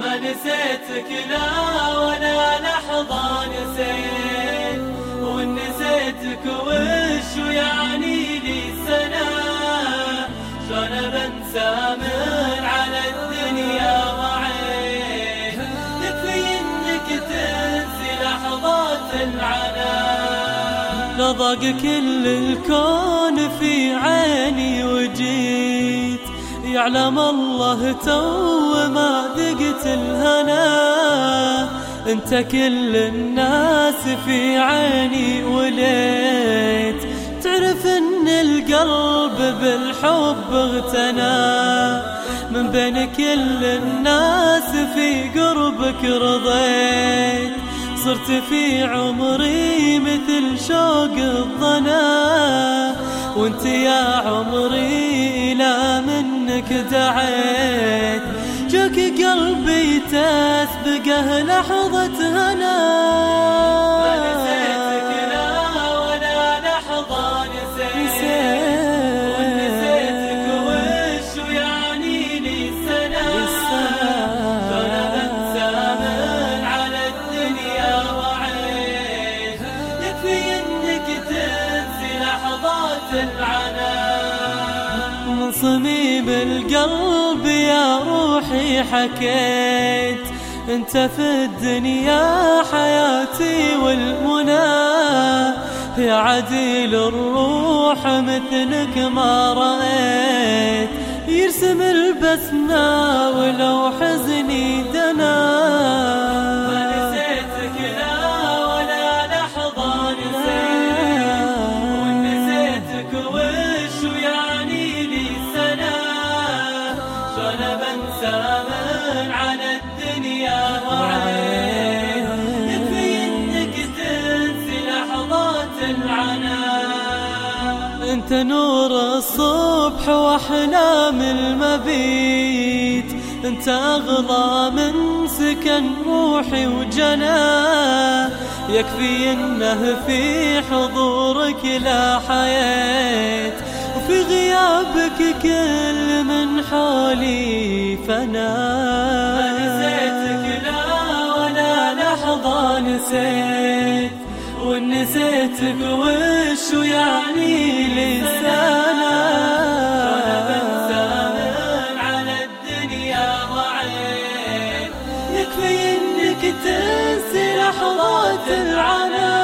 ما نسيتك لا ولا لحظة نسيت وان نسيتك وش يعني لي سنة شلون بنسى من على الدنيا وعين يكفي انك تنسي لحظات العنا نضاق كل الكون في عيني وجيت. يعلم الله تو ما ذقت الهنا. انت كل الناس في عيني وليت. تعرف إن القلب بالحب اغتنى. من بين كل الناس في قربك رضيت. صرت في عمري مثل شوق الظنا وانت يا عمري لا منك دعيت. جاك قلبي تسبقه لحظة هنا. من صميم القلب يا روحي حكيت. انت في الدنيا حياتي والمنى. يا عديل الروح مثلك ما رأيت. يرسم البسمة ولو انت نور الصبح واحلام المبيت. انت أغلى من سكن روحي وجنا يكفي إنه في حضورك لا حياة. وفي غيابك كل من حولي فنا ما نسيتك لا ولا لحظة نسيت. وان نسيتك وش يعني لسانك على الدنيا ضعيف يكفي إنك تنسي لحظات العناء